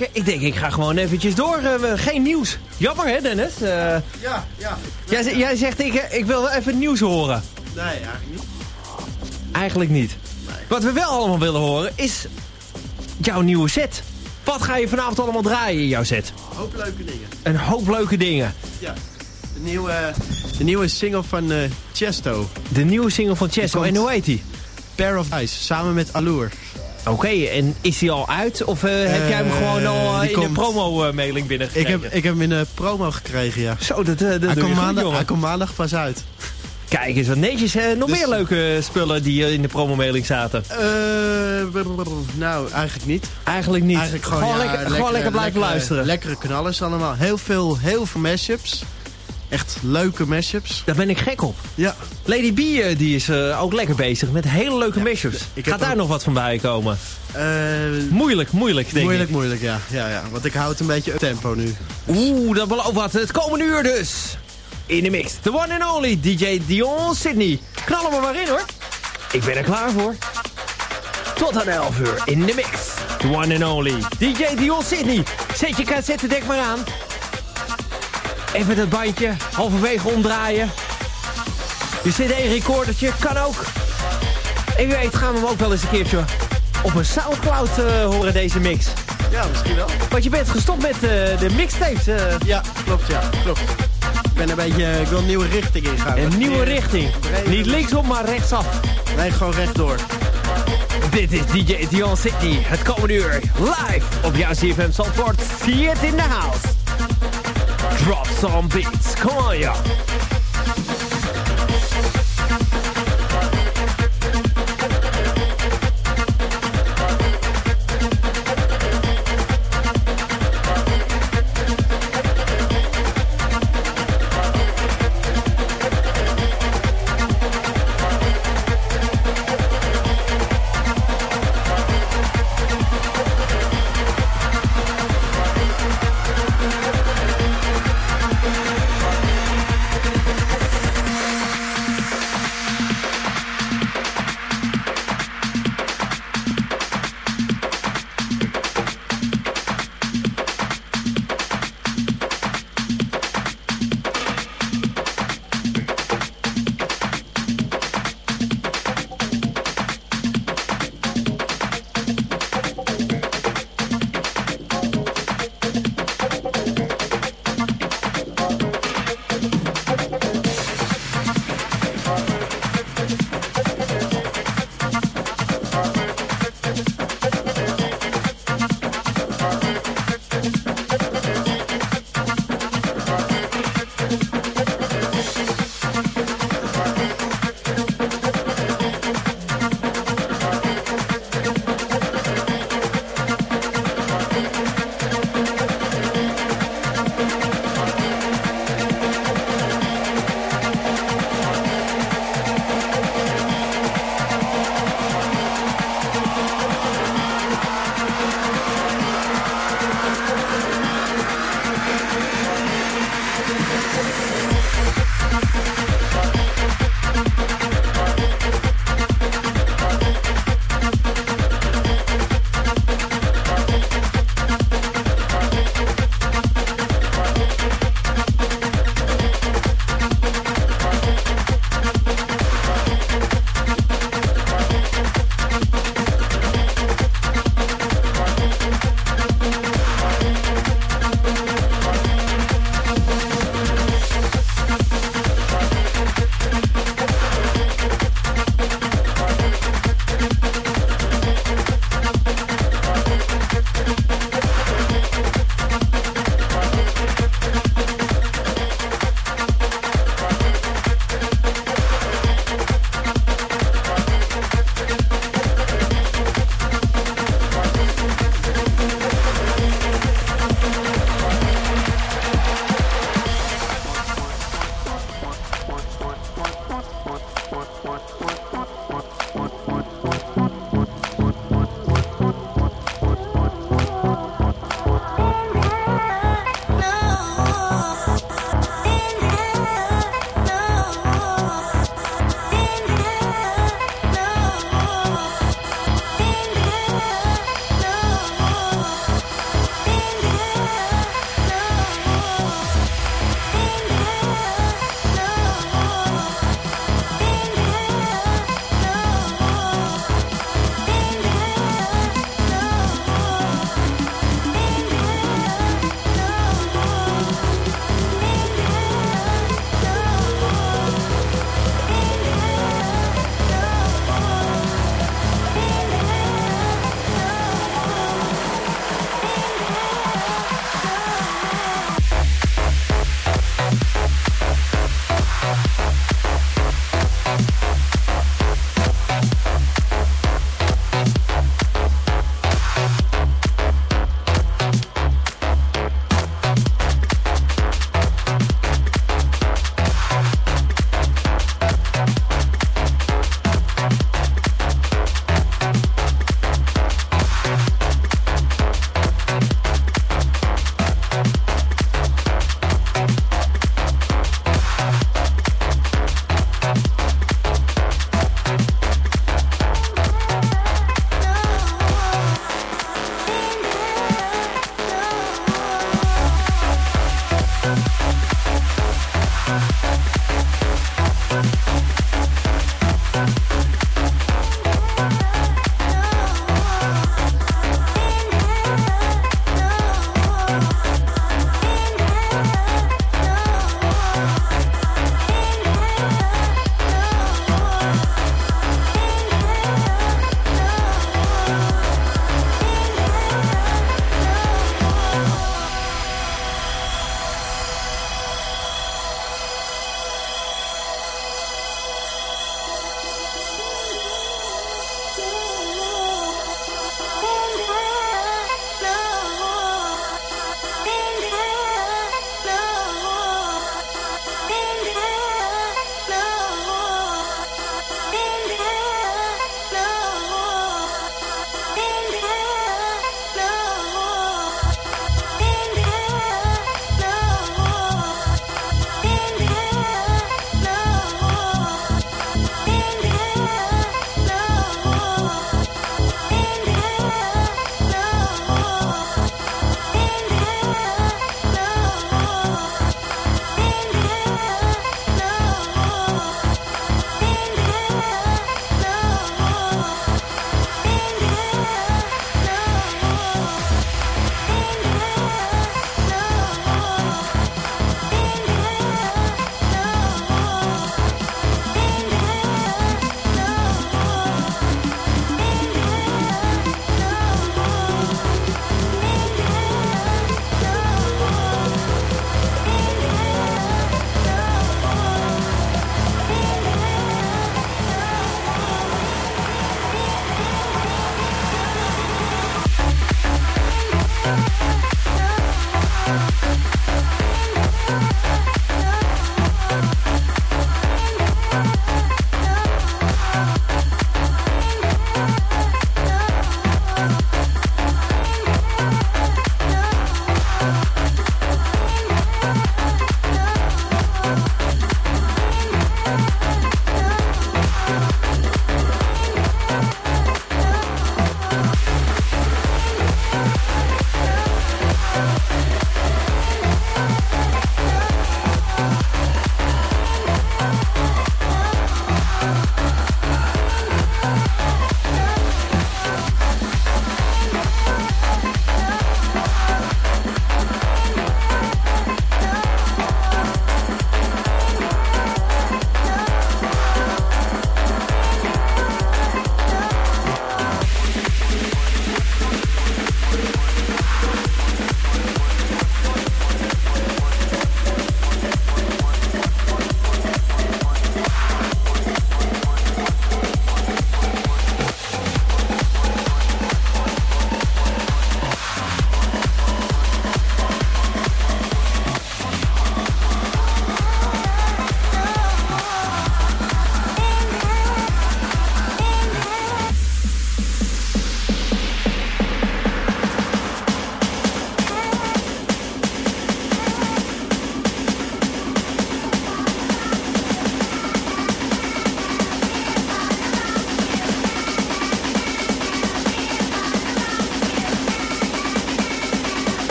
Ik denk, ik ga gewoon eventjes door. Uh, geen nieuws. Jammer hè, Dennis? Uh, ja, ja. Jij, jij zegt, ik, ik wil even nieuws horen. Nee, eigenlijk niet. Eigenlijk niet. Nee. Wat we wel allemaal willen horen is jouw nieuwe set. Wat ga je vanavond allemaal draaien in jouw set? Een hoop leuke dingen. Een hoop leuke dingen. Ja. De nieuwe, de nieuwe single van uh, Chesto. De nieuwe single van Chesto. En hoe heet die? Pair of Eyes, samen met Allure. Oké, en is hij al uit? Of uh, heb jij hem gewoon al uh, in komt... de promo-mailing binnengekregen? Ik heb, ik heb hem in de promo gekregen, ja. Zo, dat, dat hij, komt maandag, hij komt maandag pas uit. Kijk eens wat netjes. Nog dus... meer leuke spullen die in de promomailing zaten? Nou, eigenlijk niet. Eigenlijk niet. Eigenlijk gewoon, gewoon, ja, lekker, lekkere, gewoon lekker blijven lekkere, luisteren. Lekkere knallers allemaal. Heel veel, heel veel mashups. Echt leuke mashups. Daar ben ik gek op. Ja. Lady B uh, die is uh, ook lekker bezig met hele leuke ja, mashups. Gaat daar nog wat van bij komen? Uh, moeilijk, moeilijk denk moeilijk, ik. Moeilijk, ja. ja, ja. Want ik hou het een beetje tempo nu. Oeh, dat belooft wat. Het komende uur dus. In de mix. The one and only DJ Dion Sydney. Knallen we maar in hoor. Ik ben er klaar voor. Tot aan 11 uur in de mix. The one and only DJ Dion Sydney. Zet je cassettedek maar aan. Even dat bandje halverwege omdraaien. Je cd-recordertje kan ook. En wie weet gaan we hem ook wel eens een keertje op een Soundcloud uh, horen, deze mix. Ja, misschien wel. Want je bent gestopt met uh, de mixtapes. Uh. Ja, klopt, ja, klopt. Ik ben een beetje, ik wil een nieuwe richting ingaan. Een nieuwe richting. Niet linksom, maar rechtsaf. Nee, gewoon rechtdoor. Dit is DJ Dion Sydney, het komende uur, live op jouw CFM Zandvoort. See it in the house. Drop some beats, come on y'all.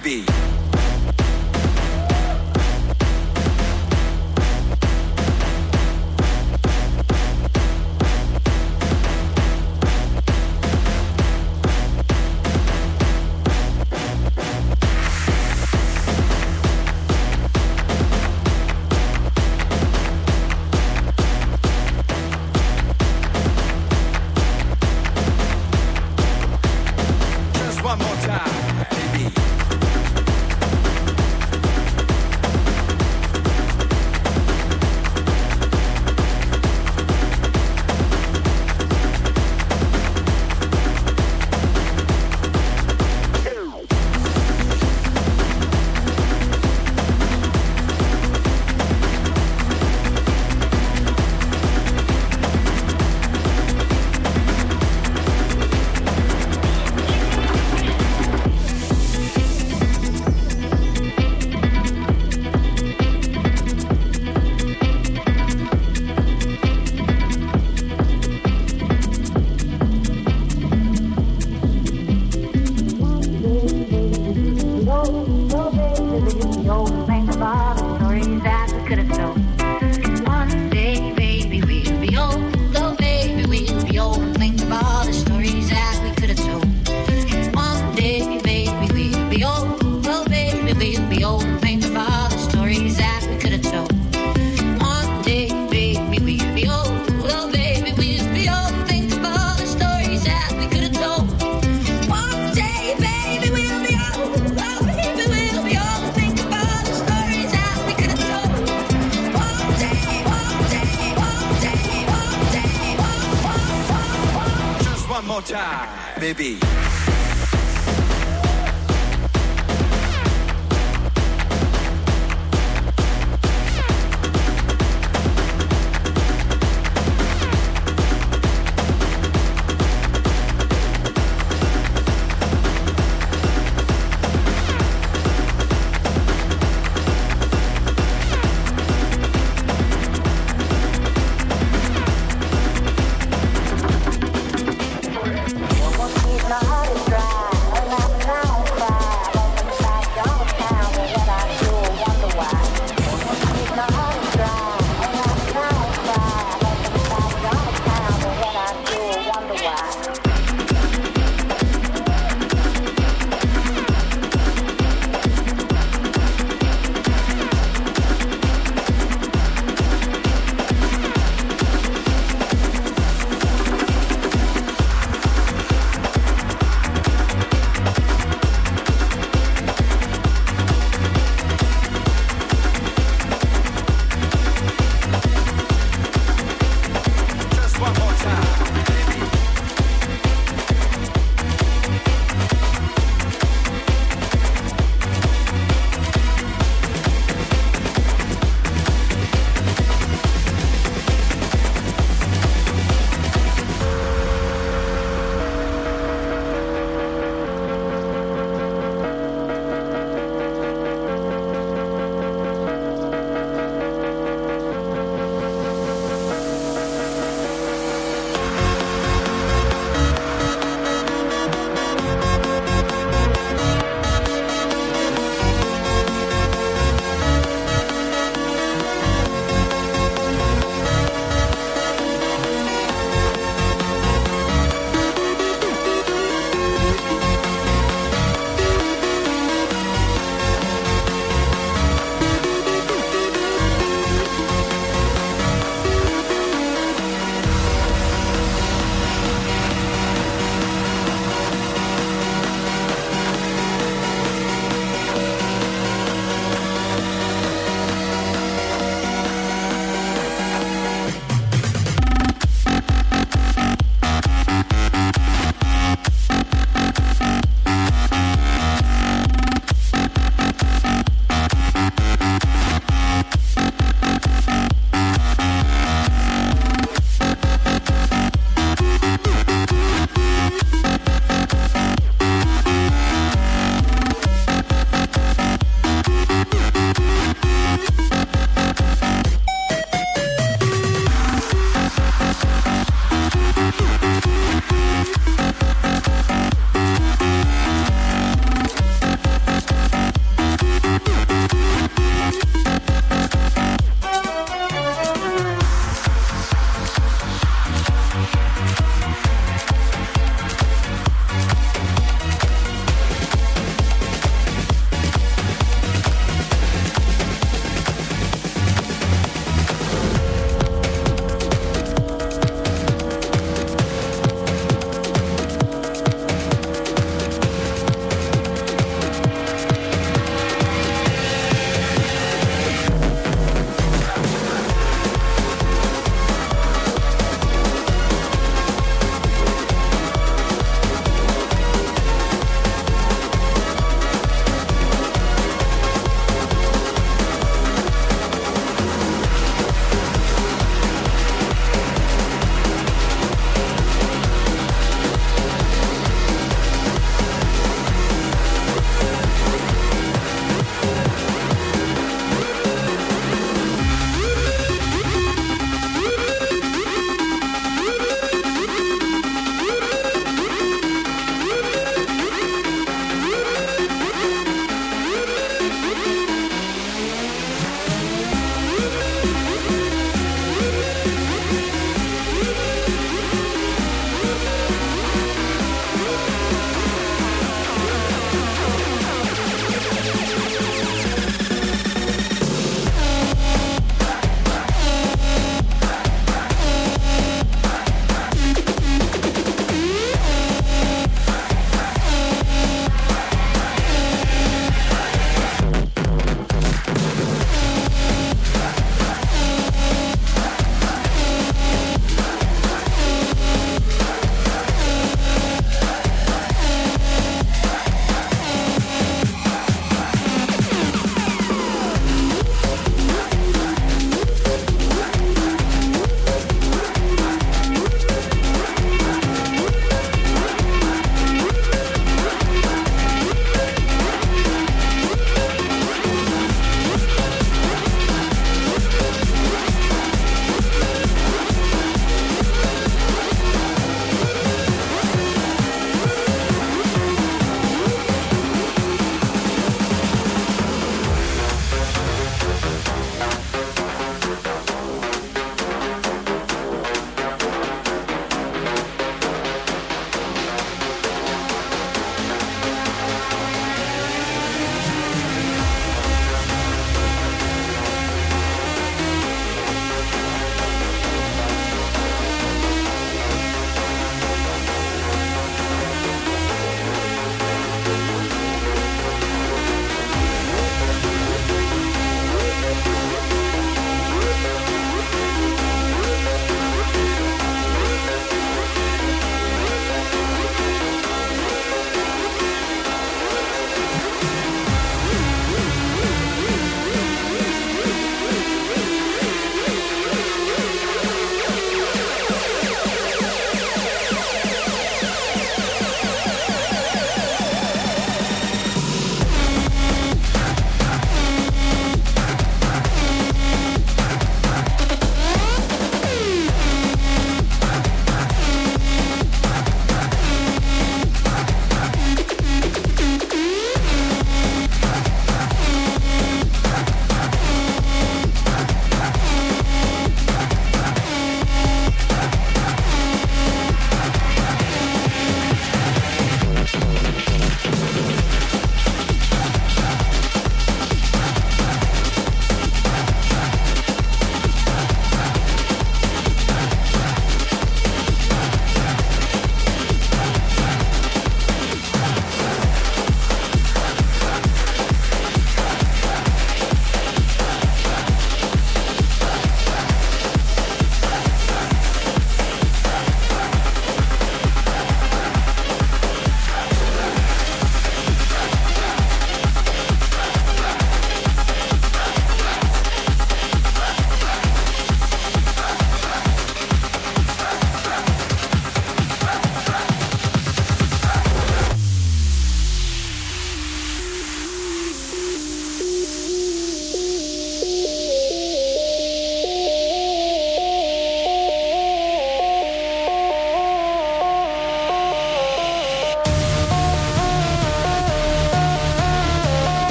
Baby.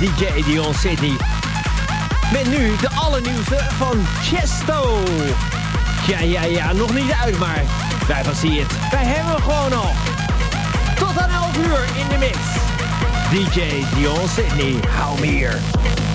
DJ Dion City. Met nu de allernieuwste van Chesto. Ja, ja, ja, nog niet uit, maar wij van It. Wij hebben hem gewoon al. Tot aan 11 uur in de mix. DJ Dion Sydney, hou me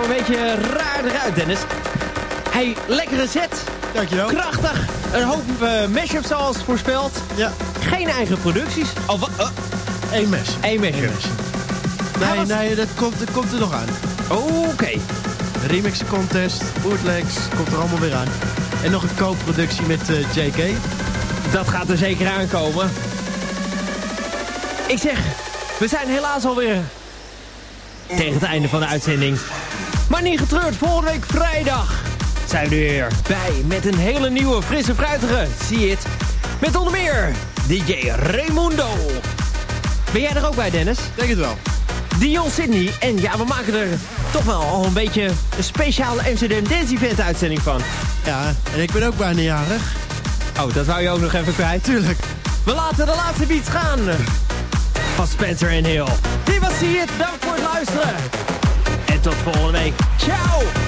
kwam een beetje raar eruit, Dennis. Hey, lekkere set. Dankjewel. Krachtig. Een hoop uh, mashups zoals voorspeld. Ja. Geen eigen producties. Oh, wat? Uh, Eén mes. Eén mes. Nee, was- nee, dat komt, dat komt er nog aan. Oké. Remix contest, bootlegs, komt er allemaal weer aan. En nog een co-productie met eh, JK. Dat gaat er zeker aankomen. Ik zeg, we zijn helaas alweer tegen het einde van de uitzending. Maar niet getreurd, volgende week vrijdag zijn we er weer bij met een hele nieuwe, frisse, fruitige See It. Met onder meer DJ Raimundo. Ben jij er ook bij, Dennis? Denk het wel. Dion Sydney. En ja, we maken er toch wel al een beetje een speciale Amsterdam Dance Event uitzending van. Ja, en ik ben ook bijna jarig. Oh, dat wou je ook nog even kwijt. Tuurlijk. We laten de laatste beats gaan. Van Spencer en Hill. Dit was It. Dank voor het luisteren. Tot volgende week. Ciao.